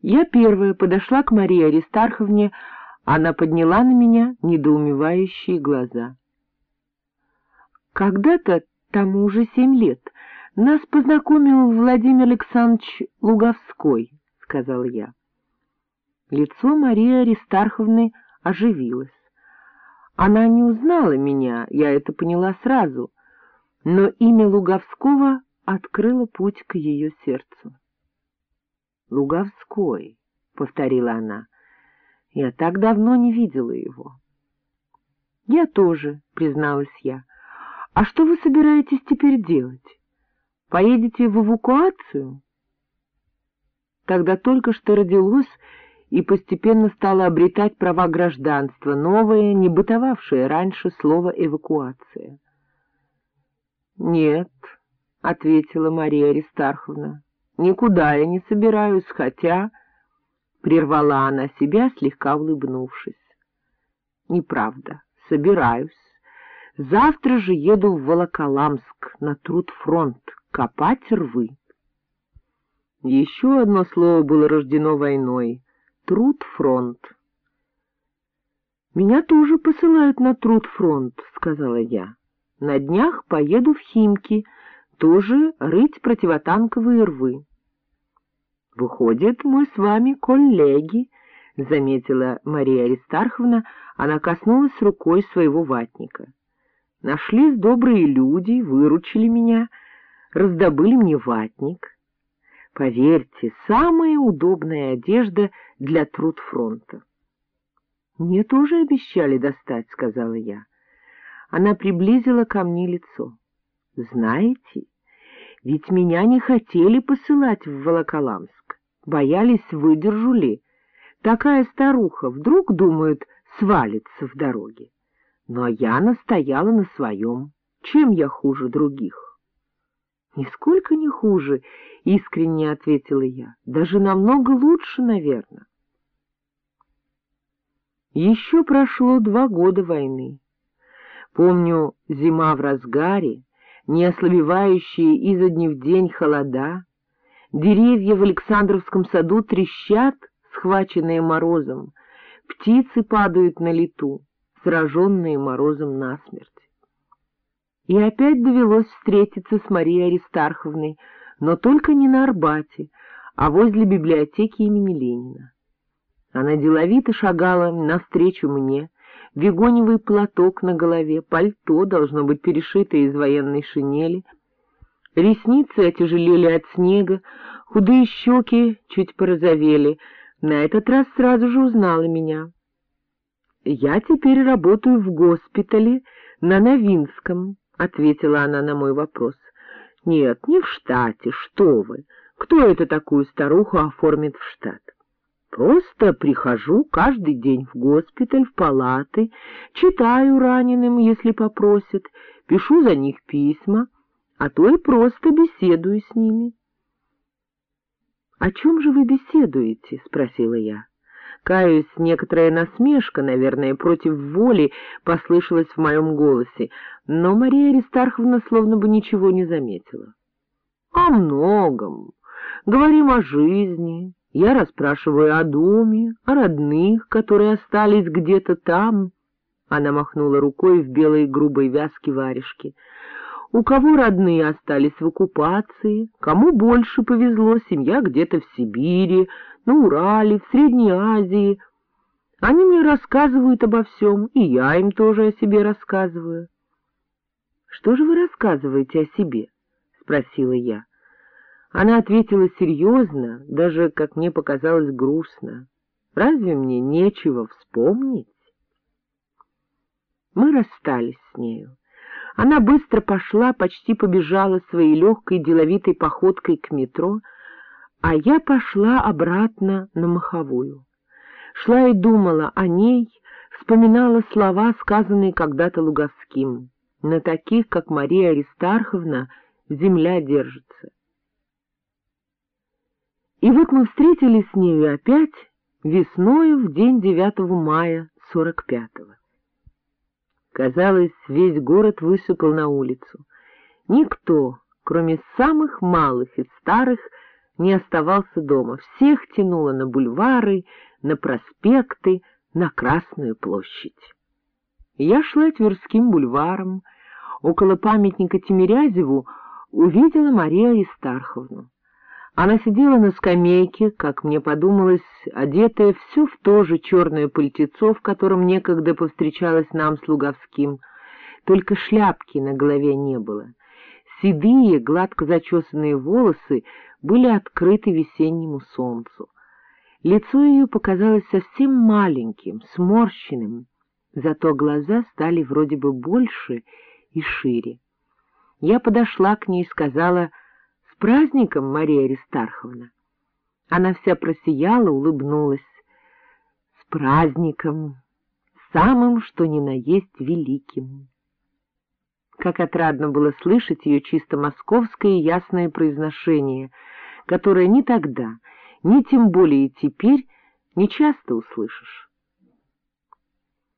Я первая подошла к Марии Аристарховне, она подняла на меня недоумевающие глаза. Когда-то, тому уже семь лет, нас познакомил Владимир Александрович Луговской, — сказал я. Лицо Марии Аристарховны оживилось. Она не узнала меня, я это поняла сразу, но имя Луговского открыло путь к ее сердцу. — Луговской, — повторила она, — я так давно не видела его. — Я тоже, — призналась я. — А что вы собираетесь теперь делать? Поедете в эвакуацию? Тогда только что родилось и постепенно стало обретать права гражданства, новое, не бытовавшее раньше слово «эвакуация». — Нет, — ответила Мария Аристарховна, — никуда я не собираюсь, хотя... — прервала она себя, слегка улыбнувшись. — Неправда, собираюсь. Завтра же еду в Волоколамск на трудфронт копать рвы. Еще одно слово было рождено войной — трудфронт. — Меня тоже посылают на трудфронт, — сказала я. — На днях поеду в Химки, тоже рыть противотанковые рвы. — Выходит, мы с вами коллеги, — заметила Мария Аристарховна, она коснулась рукой своего ватника. Нашлись добрые люди, выручили меня, раздобыли мне ватник — Поверьте, самая удобная одежда для трудфронта. — Мне тоже обещали достать, — сказала я. Она приблизила ко мне лицо. — Знаете, ведь меня не хотели посылать в Волоколамск, боялись, выдержу ли. Такая старуха вдруг, думают, свалится в дороге. Но я настояла на своем. Чем я хуже других? — Нисколько не хуже, — искренне ответила я. — Даже намного лучше, наверное. Еще прошло два года войны. Помню, зима в разгаре, не ослабевающие изо дня в день холода, деревья в Александровском саду трещат, схваченные морозом, птицы падают на лету, сраженные морозом насмерть. И опять довелось встретиться с Марией Аристарховной, но только не на Арбате, а возле библиотеки имени Ленина. Она деловито шагала навстречу мне, вегоневый платок на голове, пальто, должно быть, перешитое из военной шинели, ресницы отяжелели от снега, худые щеки чуть порозовели, на этот раз сразу же узнала меня. Я теперь работаю в госпитале на Новинском, — ответила она на мой вопрос. — Нет, не в штате, что вы. Кто это такую старуху оформит в штат? Просто прихожу каждый день в госпиталь, в палаты, читаю раненым, если попросят, пишу за них письма, а то и просто беседую с ними. — О чем же вы беседуете? — спросила я. Каюсь, некоторая насмешка, наверное, против воли послышалась в моем голосе, но Мария Аристарховна словно бы ничего не заметила. — О многом. Говорим о жизни. Я расспрашиваю о доме, о родных, которые остались где-то там. Она махнула рукой в белой грубой вязке варежки. У кого родные остались в оккупации, кому больше повезло, семья где-то в Сибири, на Урале, в Средней Азии. Они мне рассказывают обо всем, и я им тоже о себе рассказываю. — Что же вы рассказываете о себе? — спросила я. Она ответила серьезно, даже, как мне показалось, грустно. Разве мне нечего вспомнить? Мы расстались с нею. Она быстро пошла, почти побежала своей легкой деловитой походкой к метро, а я пошла обратно на Маховую. Шла и думала о ней, вспоминала слова, сказанные когда-то Луговским. На таких, как Мария Аристарховна, земля держится. И вот мы встретились с нею опять весною в день 9 мая 45-го. Казалось, весь город высыпал на улицу. Никто, кроме самых малых и старых, не оставался дома. Всех тянуло на бульвары, на проспекты, на Красную площадь. Я шла Тверским бульваром, около памятника Тимирязеву увидела Марию Истарховну. Она сидела на скамейке, как мне подумалось, одетая все в то же черное пальтецо, в котором некогда повстречалась нам с Луговским, только шляпки на голове не было. Седые, гладко зачесанные волосы были открыты весеннему солнцу. Лицо ее показалось совсем маленьким, сморщенным, зато глаза стали вроде бы больше и шире. Я подошла к ней и сказала «С праздником, Мария Аристарховна!» Она вся просияла, улыбнулась. «С праздником! Самым, что ни на есть, великим!» Как отрадно было слышать ее чисто московское ясное произношение, которое ни тогда, ни тем более теперь не часто услышишь.